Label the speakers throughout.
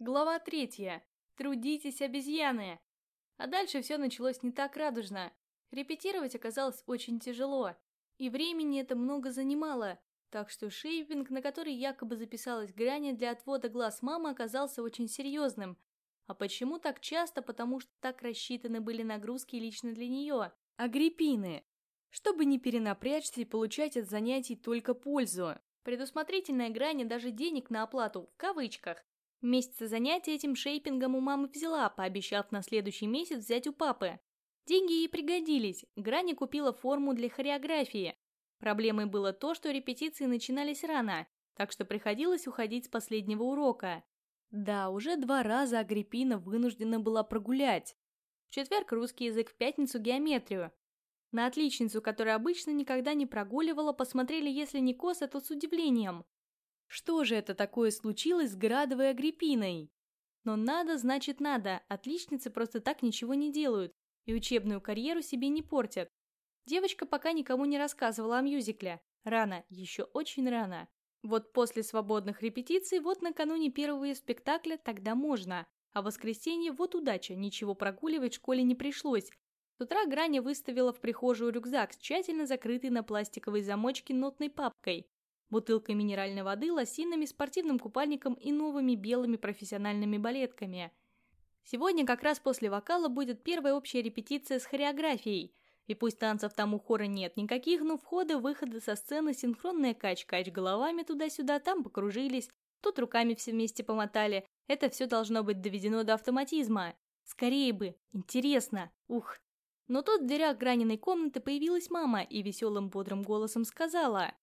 Speaker 1: Глава третья. Трудитесь, обезьяны! А дальше все началось не так радужно. Репетировать оказалось очень тяжело, и времени это много занимало, так что шейпинг, на который якобы записалась Граня для отвода глаз мамы, оказался очень серьезным. А почему так часто? Потому что так рассчитаны были нагрузки лично для нее. Агриппины. Чтобы не перенапрячься и получать от занятий только пользу. Предусмотрительная Граня даже денег на оплату, в кавычках, Месяца занятия этим шейпингом у мамы взяла, пообещав на следующий месяц взять у папы. Деньги ей пригодились, Грани купила форму для хореографии. Проблемой было то, что репетиции начинались рано, так что приходилось уходить с последнего урока. Да, уже два раза Агриппина вынуждена была прогулять. В четверг русский язык, в пятницу геометрию. На отличницу, которая обычно никогда не прогуливала, посмотрели, если не косо, то с удивлением. Что же это такое случилось с Градовой Агриппиной? Но надо, значит надо, отличницы просто так ничего не делают и учебную карьеру себе не портят. Девочка пока никому не рассказывала о мюзикле. Рано, еще очень рано. Вот после свободных репетиций, вот накануне первого спектакля, тогда можно. А в воскресенье вот удача, ничего прогуливать в школе не пришлось. С утра Граня выставила в прихожую рюкзак с тщательно закрытой на пластиковой замочке нотной папкой бутылкой минеральной воды, лосинами, спортивным купальником и новыми белыми профессиональными балетками. Сегодня как раз после вокала будет первая общая репетиция с хореографией. И пусть танцев там у хора нет никаких, но входы, выходы со сцены, синхронная кач-кач головами туда-сюда, там покружились, тут руками все вместе помотали. Это все должно быть доведено до автоматизма. Скорее бы, интересно, ух. Но тут в дверях граниной комнаты появилась мама и веселым бодрым голосом сказала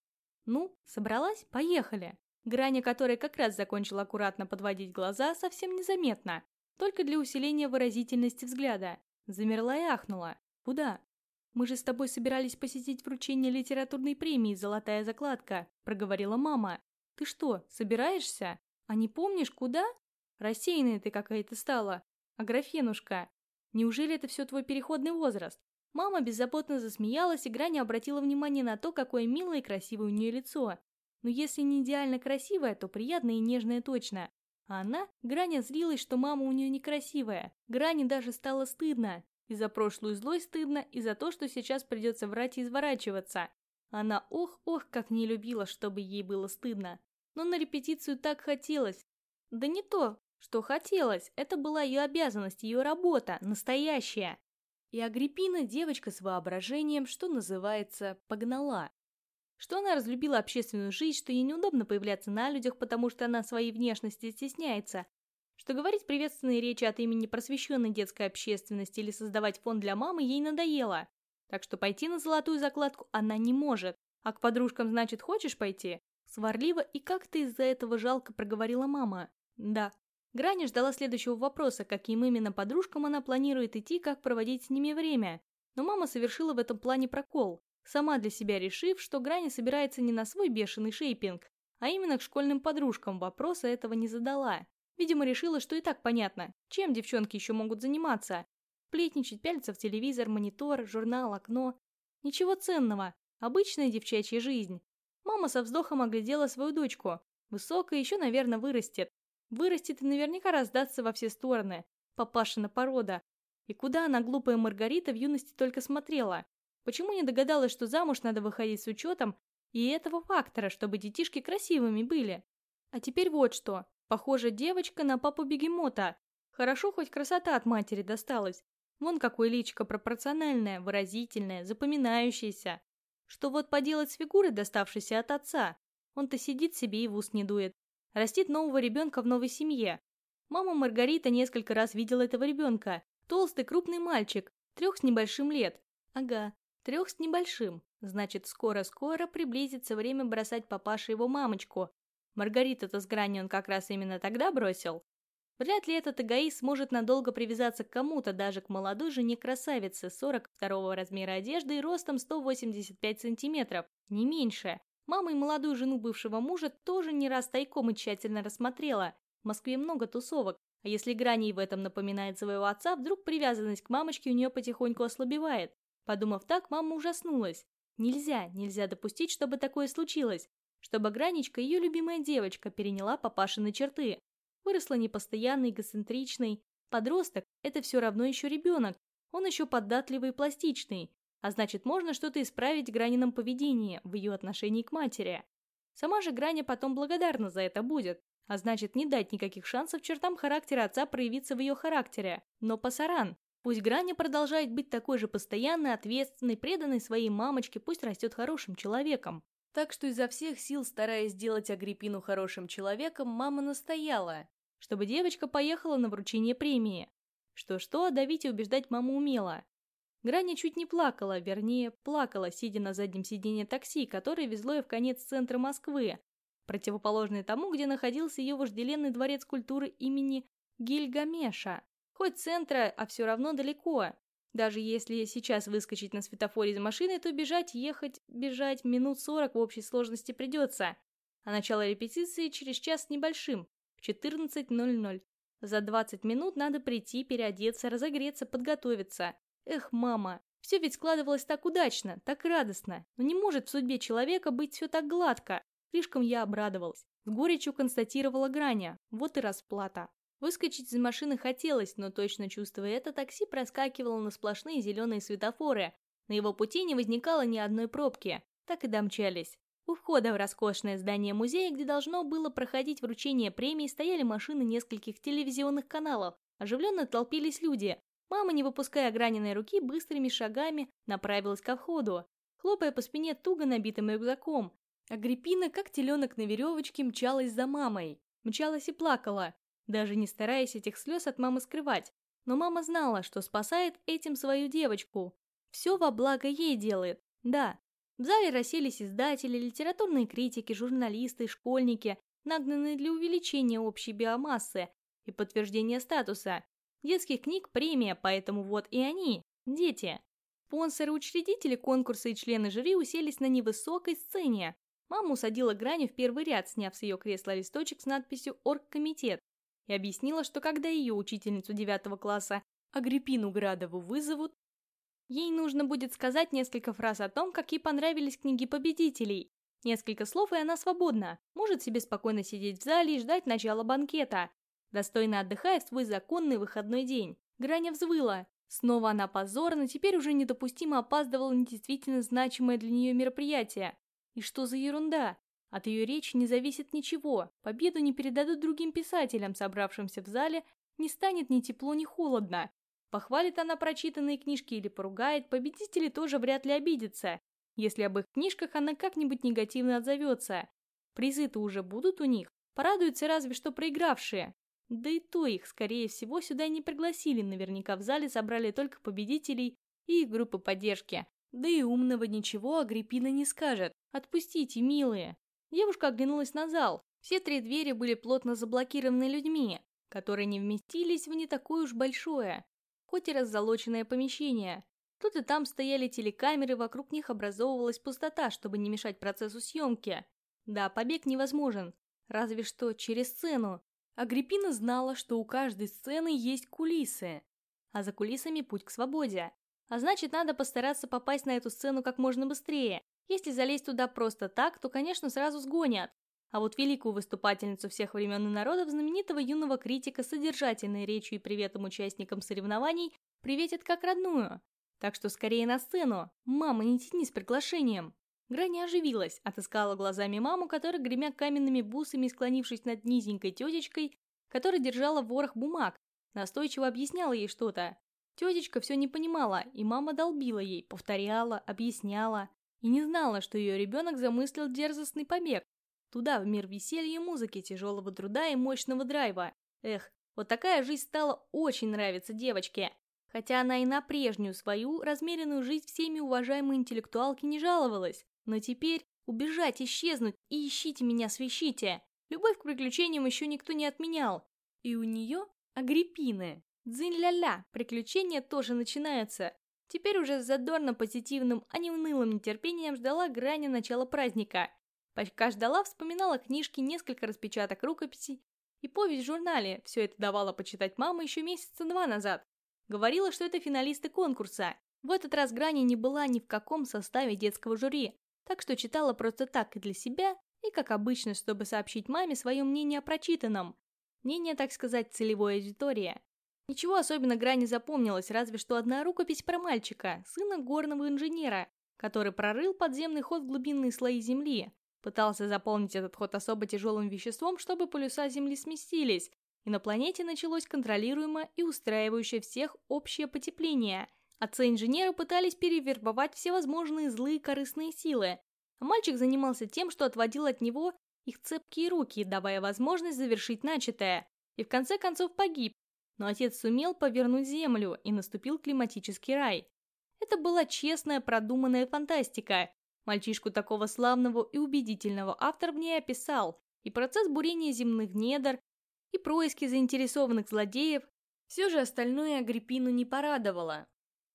Speaker 1: ну, собралась? Поехали. Граня которой как раз закончила аккуратно подводить глаза, совсем незаметно. Только для усиления выразительности взгляда. Замерла и ахнула. Куда? Мы же с тобой собирались посетить вручение литературной премии «Золотая закладка», проговорила мама. Ты что, собираешься? А не помнишь, куда? Рассеянная ты какая-то стала. Аграфенушка. Неужели это все твой переходный возраст? Мама беззаботно засмеялась, и Граня обратила внимание на то, какое милое и красивое у нее лицо. Но если не идеально красивое, то приятное и нежное точно. А она, Граня, злилась, что мама у нее некрасивая. Гране даже стало стыдно. И за прошлую злость стыдно, и за то, что сейчас придется врать и изворачиваться. Она ох-ох, как не любила, чтобы ей было стыдно. Но на репетицию так хотелось. Да не то, что хотелось, это была ее обязанность, ее работа, настоящая. И Агриппина, девочка с воображением, что называется, погнала. Что она разлюбила общественную жизнь, что ей неудобно появляться на людях, потому что она своей внешности стесняется, что говорить приветственные речи от имени просвещенной детской общественности или создавать фон для мамы ей надоело. Так что пойти на золотую закладку она не может. А к подружкам, значит, хочешь пойти? Сварливо и как-то из-за этого жалко проговорила мама. Да, Граня ждала следующего вопроса, каким именно подружкам она планирует идти, как проводить с ними время. Но мама совершила в этом плане прокол, сама для себя решив, что Граня собирается не на свой бешеный шейпинг, а именно к школьным подружкам вопроса этого не задала. Видимо, решила, что и так понятно, чем девчонки еще могут заниматься. Плетничать, пялиться в телевизор, монитор, журнал, окно. Ничего ценного, обычная девчачья жизнь. Мама со вздохом оглядела свою дочку. Высокая еще, наверное, вырастет, Вырастет и наверняка раздастся во все стороны. Папашина порода. И куда она, глупая Маргарита, в юности только смотрела? Почему не догадалась, что замуж надо выходить с учетом и этого фактора, чтобы детишки красивыми были? А теперь вот что. Похоже, девочка на папу бегемота. Хорошо, хоть красота от матери досталась. Вон какое личико пропорциональное, выразительное, запоминающееся. Что вот поделать с фигурой, доставшейся от отца? Он-то сидит себе и в ус не дует растит нового ребенка в новой семье. Мама Маргарита несколько раз видела этого ребенка. Толстый крупный мальчик, трех с небольшим лет. Ага, трех с небольшим. Значит, скоро-скоро приблизится время бросать папаше его мамочку. Маргарита-то с грани он как раз именно тогда бросил. Вряд ли этот эгоист сможет надолго привязаться к кому-то, даже к молодой жене красавице 42 размера одежды и ростом 185 сантиметров, не меньше. Мама и молодую жену бывшего мужа тоже не раз тайком и тщательно рассмотрела. В Москве много тусовок, а если Граней в этом напоминает своего отца, вдруг привязанность к мамочке у нее потихоньку ослабевает. Подумав так, мама ужаснулась. Нельзя, нельзя допустить, чтобы такое случилось. Чтобы Гранечка, ее любимая девочка, переняла папашины черты. Выросла непостоянной, эгоцентричной. Подросток – это все равно еще ребенок. Он еще податливый и пластичный. А значит, можно что-то исправить Гранином поведении, в ее отношении к матери. Сама же Граня потом благодарна за это будет. А значит, не дать никаких шансов чертам характера отца проявиться в ее характере. Но пасаран. Пусть Граня продолжает быть такой же постоянной, ответственной, преданной своей мамочке, пусть растет хорошим человеком. Так что изо всех сил, стараясь сделать Агриппину хорошим человеком, мама настояла, чтобы девочка поехала на вручение премии. Что-что, давить и убеждать маму умела. Граня чуть не плакала, вернее, плакала, сидя на заднем сиденье такси, которое везло ее в конец центра Москвы, противоположный тому, где находился ее вожделенный дворец культуры имени Гильгамеша. Хоть центра, а все равно далеко. Даже если сейчас выскочить на светофоре из машины, то бежать, ехать, бежать минут сорок в общей сложности придется. А начало репетиции через час небольшим, в 14.00. За 20 минут надо прийти, переодеться, разогреться, подготовиться. Эх, мама, все ведь складывалось так удачно, так радостно. Но не может в судьбе человека быть все так гладко. Слишком я обрадовалась. С горечью констатировала Граня. Вот и расплата. Выскочить из машины хотелось, но точно чувствуя это, такси проскакивало на сплошные зеленые светофоры. На его пути не возникало ни одной пробки. Так и домчались. У входа в роскошное здание музея, где должно было проходить вручение премии, стояли машины нескольких телевизионных каналов. Оживленно толпились люди. Мама, не выпуская ограненной руки, быстрыми шагами направилась ко входу, хлопая по спине туго набитым рюкзаком. Агриппина, как теленок на веревочке, мчалась за мамой. Мчалась и плакала даже не стараясь этих слез от мамы скрывать. Но мама знала, что спасает этим свою девочку. Все во благо ей делает, да. В зале расселись издатели, литературные критики, журналисты, школьники, нагнанные для увеличения общей биомассы и подтверждения статуса. Детских книг премия, поэтому вот и они, дети. Спонсоры, учредители конкурса и члены жюри уселись на невысокой сцене. Мама усадила Грани в первый ряд, сняв с ее кресла листочек с надписью «Оргкомитет» и объяснила, что когда ее учительницу девятого класса Агриппину Градову вызовут, ей нужно будет сказать несколько фраз о том, как ей понравились книги победителей. Несколько слов, и она свободна, может себе спокойно сидеть в зале и ждать начала банкета, достойно отдыхая в свой законный выходной день. Граня взвыла. Снова она позорно, теперь уже недопустимо опаздывала на действительно значимое для нее мероприятие. И что за ерунда? От ее речи не зависит ничего, победу не передадут другим писателям, собравшимся в зале, не станет ни тепло, ни холодно. Похвалит она прочитанные книжки или поругает, победители тоже вряд ли обидятся, если об их книжках она как-нибудь негативно отзовется. Призы-то уже будут у них, порадуются разве что проигравшие. Да и то их, скорее всего, сюда не пригласили, наверняка в зале собрали только победителей и их группы поддержки. Да и умного ничего Агриппина не скажет. Отпустите, милые. Девушка оглянулась на зал. Все три двери были плотно заблокированы людьми, которые не вместились в не такое уж большое, хоть и раззолоченное помещение. Тут и там стояли телекамеры, вокруг них образовывалась пустота, чтобы не мешать процессу съемки. Да, побег невозможен, разве что через сцену. Агриппина знала, что у каждой сцены есть кулисы, а за кулисами путь к свободе. А значит, надо постараться попасть на эту сцену как можно быстрее. Если залезть туда просто так, то, конечно, сразу сгонят. А вот великую выступательницу всех времен и народов, знаменитого юного критика, содержательной речью и приветом участникам соревнований, приветят как родную. Так что скорее на сцену. Мама, не тяни с приглашением. Грани оживилась, отыскала глазами маму, которая, гремя каменными бусами склонившись над низенькой тетечкой, которая держала ворох бумаг, настойчиво объясняла ей что-то. Тетечка все не понимала, и мама долбила ей, повторяла, объясняла и не знала, что ее ребенок замыслил дерзостный побег. Туда, в мир веселья и музыки, тяжелого труда и мощного драйва. Эх, вот такая жизнь стала очень нравиться девочке. Хотя она и на прежнюю свою, размеренную жизнь всеми уважаемой интеллектуалки не жаловалась. Но теперь убежать, исчезнуть и ищите меня, свищите. Любовь к приключениям еще никто не отменял. И у нее Агриппины. Дзынь-ля-ля, приключения тоже начинаются. Теперь уже с задорно-позитивным, а не унылым нетерпением ждала грани начала праздника. Пока ждала, вспоминала книжки, несколько распечаток рукописей и повесть в журнале. Все это давала почитать мама еще месяца два назад. Говорила, что это финалисты конкурса. В этот раз Грани не была ни в каком составе детского жюри, так что читала просто так и для себя, и как обычно, чтобы сообщить маме свое мнение о прочитанном. Мнение, так сказать, целевой аудитории. Ничего особенно Грани запомнилось, разве что одна рукопись про мальчика, сына горного инженера, который прорыл подземный ход в глубинные слои земли, пытался заполнить этот ход особо тяжелым веществом, чтобы полюса Земли сместились, и на планете началось контролируемое и устраивающее всех общее потепление. Отцы-инженеры пытались перевербовать всевозможные злые корыстные силы, а мальчик занимался тем, что отводил от него их цепкие руки, давая возможность завершить начатое, и в конце концов погиб, но отец сумел повернуть Землю, и наступил климатический рай. Это была честная, продуманная фантастика. Мальчишку такого славного и убедительного автор в ней описал, и процесс бурения земных недр, и происки заинтересованных злодеев. Все же остальное Агриппину не порадовало.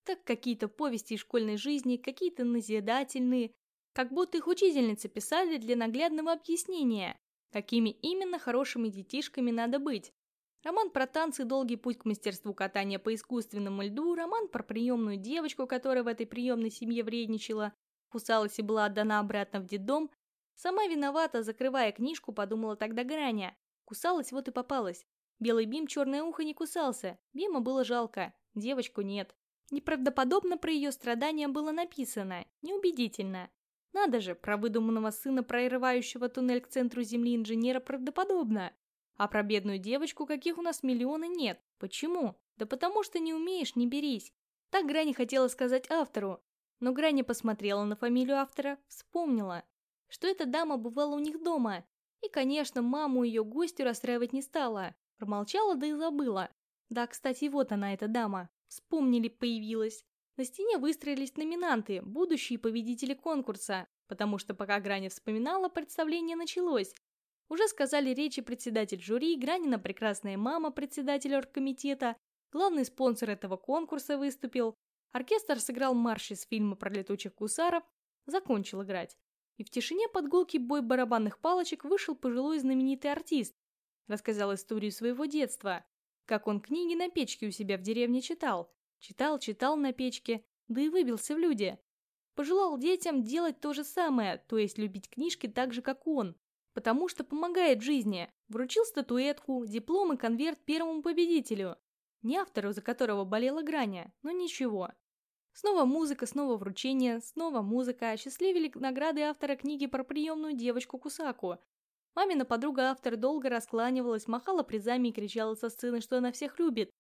Speaker 1: Так какие-то повести из школьной жизни, какие-то назидательные, как будто их учительницы писали для наглядного объяснения, какими именно хорошими детишками надо быть. Роман про танцы «Долгий путь к мастерству катания по искусственному льду», роман про приемную девочку, которая в этой приемной семье вредничала, кусалась и была отдана обратно в детдом. Сама виновата, закрывая книжку, подумала тогда Граня. Кусалась, вот и попалась. Белый Бим черное ухо не кусался, Бима было жалко, девочку нет. Неправдоподобно про ее страдания было написано, неубедительно. Надо же, про выдуманного сына, прорывающего туннель к центру Земли инженера правдоподобно. А про бедную девочку, каких у нас миллионы, нет. Почему? Да потому что не умеешь, не берись. Так Грани хотела сказать автору. Но Грани посмотрела на фамилию автора, вспомнила, что эта дама бывала у них дома. И, конечно, маму ее гостю расстраивать не стала. Промолчала, да и забыла. Да, кстати, вот она, эта дама. Вспомнили, появилась. На стене выстроились номинанты, будущие победители конкурса, потому что пока Грани вспоминала, представление началось, уже сказали речи председатель жюри, Гранина прекрасная мама, председатель оргкомитета, главный спонсор этого конкурса выступил, оркестр сыграл марш из фильма про летучих гусаров, закончил играть. И в тишине под гулкий бой барабанных палочек вышел пожилой знаменитый артист, рассказал историю своего детства, как он книги на печке у себя в деревне читал, читал, читал на печке, да и выбился в люди. Пожелал детям делать то же самое, то есть любить книжки так же, как он, потому что помогает жизни. Вручил статуэтку, диплом и конверт первому победителю. Не автору, за которого болела Граня, но ничего. Снова музыка, снова вручение, снова музыка. Осчастливили награды автора книги про приемную девочку Кусаку. Мамина подруга автор долго раскланивалась, махала призами и кричала со сцены, что она всех любит.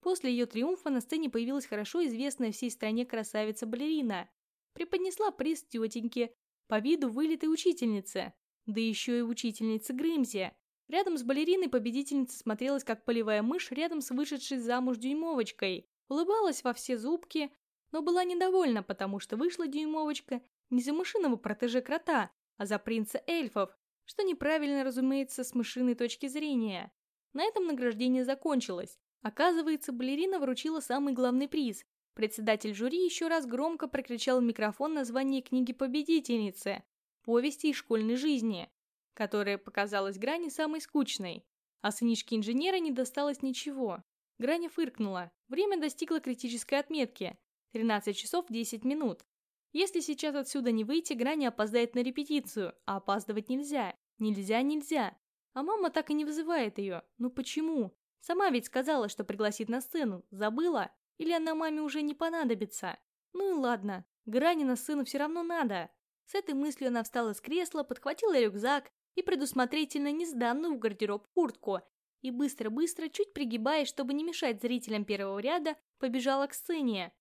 Speaker 1: После ее триумфа на сцене появилась хорошо известная всей стране красавица-балерина. Преподнесла приз тетеньке, по виду вылитой учительнице. Да еще и учительница Грымзи. Рядом с балериной победительница смотрелась как полевая мышь рядом с вышедшей замуж дюймовочкой. Улыбалась во все зубки, но была недовольна, потому что вышла дюймовочка не за мышиного протеже крота, а за принца эльфов, что неправильно, разумеется, с мышиной точки зрения. На этом награждение закончилось. Оказывается, балерина вручила самый главный приз. Председатель жюри еще раз громко прокричал в микрофон название книги победительницы, повести из школьной жизни, которая показалась Грани самой скучной, а сынишке инженера не досталось ничего. Граня фыркнула. Время достигло критической отметки. 13 часов 10 минут. Если сейчас отсюда не выйти, Граня опоздает на репетицию, а опаздывать нельзя. Нельзя, нельзя. А мама так и не вызывает ее. Ну почему? Сама ведь сказала, что пригласит на сцену. Забыла? Или она маме уже не понадобится? Ну и ладно. Грани на сцену все равно надо. С этой мыслью она встала с кресла, подхватила рюкзак и предусмотрительно несданную в гардероб куртку и быстро-быстро, чуть пригибаясь, чтобы не мешать зрителям первого ряда, побежала к сцене.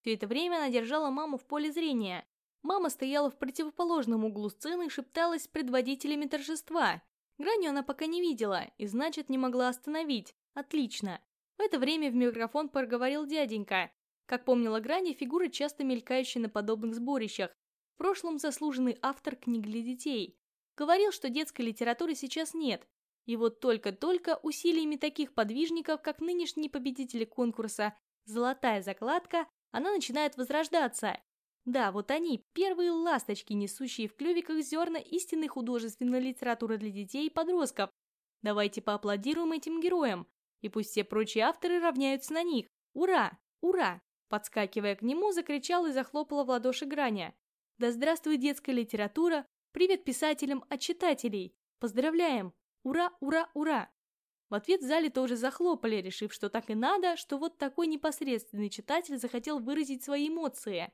Speaker 1: Все это время она держала маму в поле зрения. Мама стояла в противоположном углу сцены и шепталась с предводителями торжества. Гранью она пока не видела и, значит, не могла остановить. Отлично. В это время в микрофон проговорил дяденька. Как помнила Грани, фигуры часто мелькающие на подобных сборищах, прошлом заслуженный автор книг для детей. Говорил, что детской литературы сейчас нет, и вот только-только усилиями таких подвижников, как нынешние победители конкурса «Золотая закладка», она начинает возрождаться. Да, вот они, первые ласточки, несущие в клювиках зерна истинной художественной литературы для детей и подростков. Давайте поаплодируем этим героям, и пусть все прочие авторы равняются на них. Ура! Ура! Подскакивая к нему, закричал и захлопала в ладоши Граня. Да здравствует детская литература! Привет писателям от читателей! Поздравляем! Ура, ура, ура! В ответ в зале тоже захлопали, решив, что так и надо, что вот такой непосредственный читатель захотел выразить свои эмоции.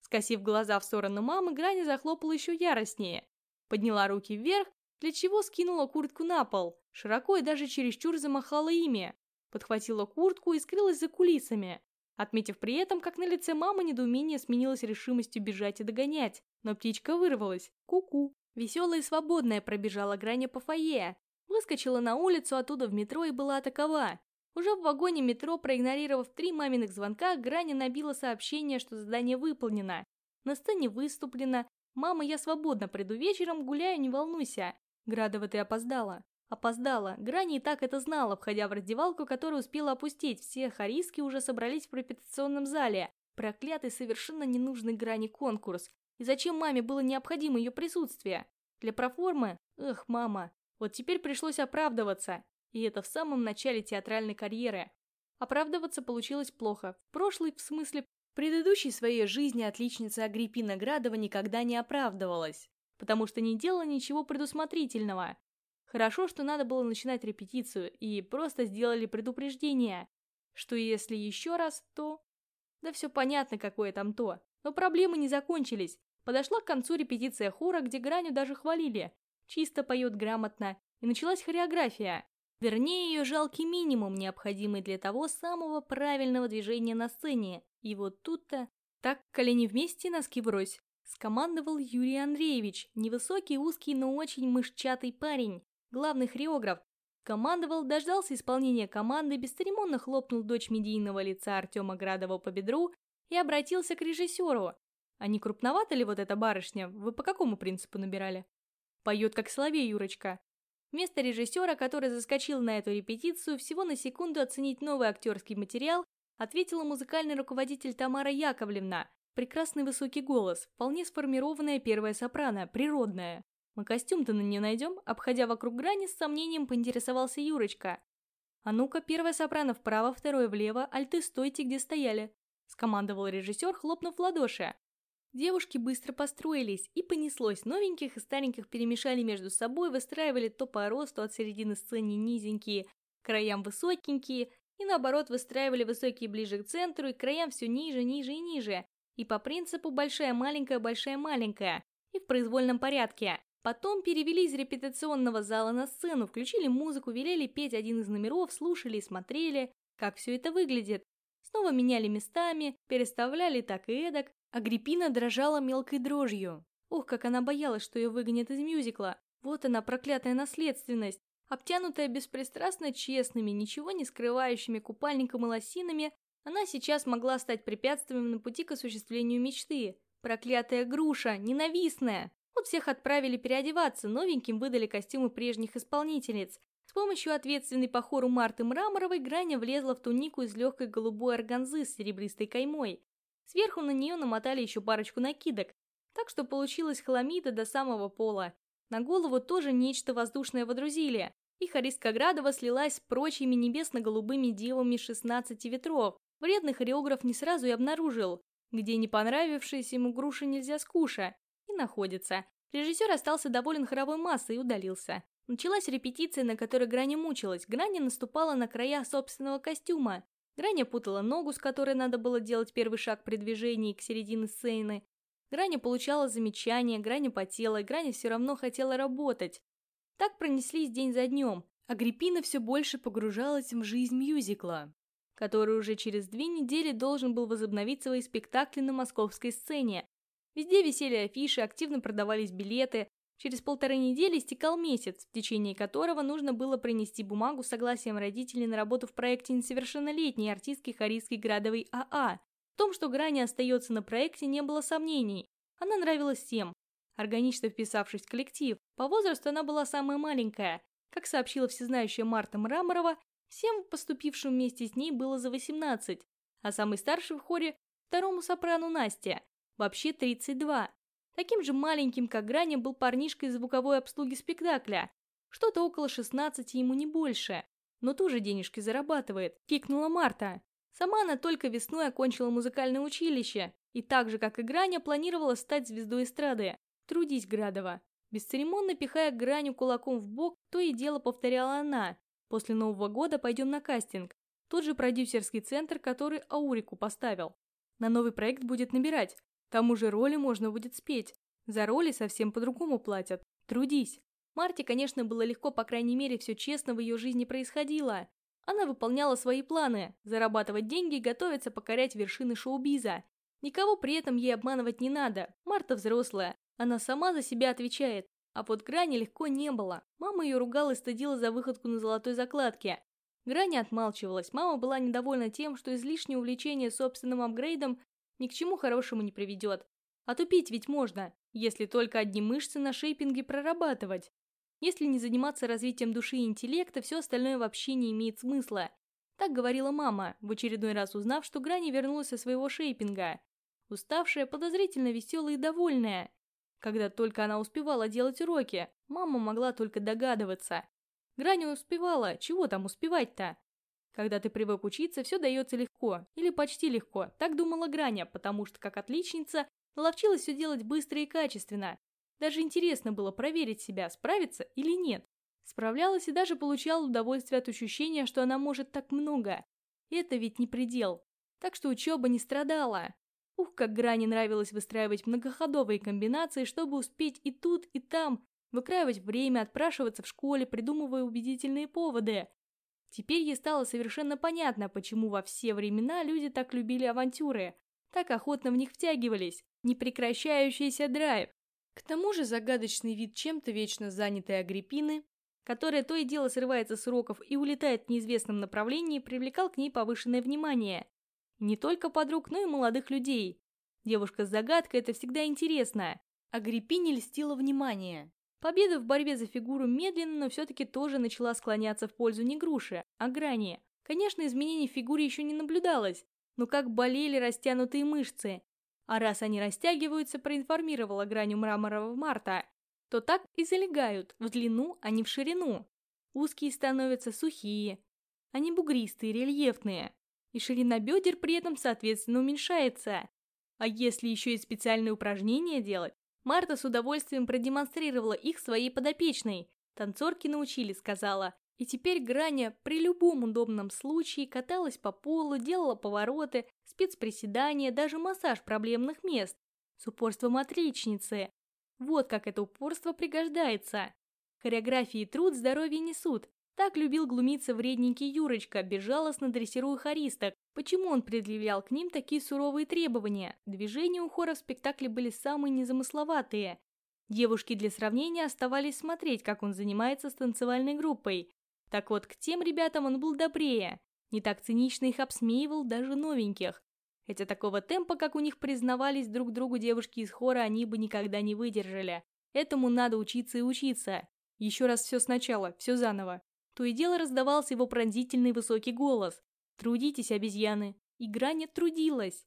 Speaker 1: Скосив глаза в сторону мамы, Граня захлопала еще яростнее. Подняла руки вверх, для чего скинула куртку на пол, широко и даже чересчур замахала ими. Подхватила куртку и скрылась за кулисами, отметив при этом, как на лице мамы недоумение сменилось решимостью бежать и догонять. Но птичка вырвалась. Ку-ку. Веселая и свободная пробежала Граня по фойе, Выскочила на улицу, оттуда в метро и была такова. Уже в вагоне метро, проигнорировав три маминых звонка, Граня набила сообщение, что задание выполнено. На сцене выступлено. «Мама, я свободна, приду вечером, гуляю, не волнуйся». Градова, ты опоздала. Опоздала. Грани и так это знала, входя в раздевалку, которую успела опустить. Все хариски уже собрались в репетиционном зале. Проклятый, совершенно ненужный Грани конкурс. И зачем маме было необходимо ее присутствие? Для проформы? Эх, мама. Вот теперь пришлось оправдываться, и это в самом начале театральной карьеры. Оправдываться получилось плохо. В прошлой, в смысле, предыдущей своей жизни отличница Агриппина Градова никогда не оправдывалась, потому что не делала ничего предусмотрительного. Хорошо, что надо было начинать репетицию, и просто сделали предупреждение, что если еще раз, то... Да все понятно, какое там то. Но проблемы не закончились. Подошла к концу репетиция хора, где Граню даже хвалили, чисто поет грамотно, и началась хореография. Вернее, ее жалкий минимум, необходимый для того самого правильного движения на сцене. И вот тут-то... Так, колени вместе, носки брось. Скомандовал Юрий Андреевич, невысокий, узкий, но очень мышчатый парень, главный хореограф. Командовал, дождался исполнения команды, бесцеремонно хлопнул дочь медийного лица Артема Градова по бедру и обратился к режиссеру. «А не крупновата ли вот эта барышня? Вы по какому принципу набирали?» Поет как соловей Юрочка. Вместо режиссера, который заскочил на эту репетицию, всего на секунду оценить новый актерский материал, ответила музыкальный руководитель Тамара Яковлевна. Прекрасный высокий голос, вполне сформированная первая сопрано, природная. Мы костюм-то на нее найдем? Обходя вокруг грани, с сомнением поинтересовался Юрочка. А ну-ка, первая сопрано вправо, второе влево, альты стойте, где стояли. Скомандовал режиссер, хлопнув в ладоши. Девушки быстро построились, и понеслось. Новеньких и стареньких перемешали между собой, выстраивали то по росту от середины сцены низенькие, краям высокенькие, и наоборот выстраивали высокие ближе к центру и краям все ниже, ниже и ниже. И по принципу большая-маленькая, большая-маленькая. И в произвольном порядке. Потом перевели из репетиционного зала на сцену, включили музыку, велели петь один из номеров, слушали и смотрели, как все это выглядит. Снова меняли местами, переставляли так и эдак, Агриппина дрожала мелкой дрожью. Ох, как она боялась, что ее выгонят из мюзикла. Вот она, проклятая наследственность. Обтянутая беспристрастно честными, ничего не скрывающими купальником и лосинами, она сейчас могла стать препятствием на пути к осуществлению мечты. Проклятая груша, ненавистная. Вот всех отправили переодеваться, новеньким выдали костюмы прежних исполнительниц. С помощью ответственной по хору Марты Мраморовой Граня влезла в тунику из легкой голубой органзы с серебристой каймой. Сверху на нее намотали еще парочку накидок, так что получилась хламида до самого пола. На голову тоже нечто воздушное водрузили, и Харистка Градова слилась с прочими небесно-голубыми девами 16 ветров. Вредный хореограф не сразу и обнаружил, где не понравившаяся ему груша нельзя скуша, и находится. Режиссер остался доволен хоровой массой и удалился. Началась репетиция, на которой Граня мучилась. Граня наступала на края собственного костюма. Граня путала ногу, с которой надо было делать первый шаг при движении к середине сцены. Граня получала замечания, Граня потела, и Граня все равно хотела работать. Так пронеслись день за днем. Агриппина все больше погружалась в жизнь мюзикла, который уже через две недели должен был возобновить свои спектакли на московской сцене. Везде висели афиши, активно продавались билеты, Через полторы недели истекал месяц, в течение которого нужно было принести бумагу с согласием родителей на работу в проекте несовершеннолетней артистки Харийской Градовой АА. В том, что Грани остается на проекте, не было сомнений. Она нравилась всем, органично вписавшись в коллектив. По возрасту она была самая маленькая. Как сообщила всезнающая Марта Мраморова, всем поступившим вместе с ней было за 18, а самый старший в хоре – второму сопрану Насте, вообще 32. Таким же маленьким, как Грани, был парнишка из звуковой обслуги спектакля. Что-то около 16 ему не больше. Но тоже денежки зарабатывает, кикнула Марта. Сама она только весной окончила музыкальное училище. И так же, как и Граня, планировала стать звездой эстрады. Трудись, Градова. Бесцеремонно пихая Граню кулаком в бок, то и дело повторяла она. После Нового года пойдем на кастинг. Тот же продюсерский центр, который Аурику поставил. На новый проект будет набирать. Тому же роли можно будет спеть. За роли совсем по-другому платят. Трудись. Марте, конечно, было легко, по крайней мере, все честно в ее жизни происходило. Она выполняла свои планы, зарабатывать деньги и готовиться покорять вершины шоу-биза. Никого при этом ей обманывать не надо. Марта взрослая, она сама за себя отвечает. А вот Грани легко не было. Мама ее ругала и стыдила за выходку на золотой закладке. Грани отмалчивалась. Мама была недовольна тем, что излишнее увлечение собственным апгрейдом ни к чему хорошему не приведет. А тупить ведь можно, если только одни мышцы на шейпинге прорабатывать. Если не заниматься развитием души и интеллекта, все остальное вообще не имеет смысла. Так говорила мама, в очередной раз узнав, что Грани вернулась со своего шейпинга. Уставшая, подозрительно веселая и довольная. Когда только она успевала делать уроки, мама могла только догадываться. Грани успевала, чего там успевать-то? Когда ты привык учиться, все дается легко, или почти легко, так думала Граня, потому что, как отличница, наловчилась все делать быстро и качественно, даже интересно было проверить себя, справиться или нет. Справлялась и даже получала удовольствие от ощущения, что она может так много. это ведь не предел. Так что учеба не страдала. Ух, как Грани нравилось выстраивать многоходовые комбинации, чтобы успеть и тут, и там, выкраивать время, отпрашиваться в школе, придумывая убедительные поводы. Теперь ей стало совершенно понятно, почему во все времена люди так любили авантюры, так охотно в них втягивались, непрекращающийся драйв. К тому же загадочный вид чем-то вечно занятой Агриппины, которая то и дело срывается с уроков и улетает в неизвестном направлении, привлекал к ней повышенное внимание. Не только подруг, но и молодых людей. Девушка с загадкой – это всегда интересно. Агриппине льстило внимание. Победа в борьбе за фигуру медленно, но все-таки тоже начала склоняться в пользу не груши, а грани. Конечно, изменений в фигуре еще не наблюдалось, но как болели растянутые мышцы. А раз они растягиваются, проинформировала гранью мраморового Марта, то так и залегают в длину, а не в ширину. Узкие становятся сухие, они бугристые, рельефные, и ширина бедер при этом соответственно уменьшается. А если еще и специальные упражнения делать, Марта с удовольствием продемонстрировала их своей подопечной. Танцорки научили, сказала, и теперь Граня при любом удобном случае каталась по полу, делала повороты, спецприседания, даже массаж проблемных мест. С упорством отличницы. Вот как это упорство пригождается. Хореографии труд здоровье несут. Так любил глумиться вредненький Юрочка, безжалостно дрессируя хористок. Почему он предъявлял к ним такие суровые требования? Движения у хора в спектакле были самые незамысловатые. Девушки для сравнения оставались смотреть, как он занимается с танцевальной группой. Так вот, к тем ребятам он был добрее, не так цинично их обсмеивал даже новеньких. Хотя такого темпа, как у них признавались друг другу девушки из хора, они бы никогда не выдержали. Этому надо учиться и учиться. Еще раз все сначала, все заново. То и дело раздавался его пронзительный высокий голос. «Трудитесь, обезьяны!» Игра не трудилась.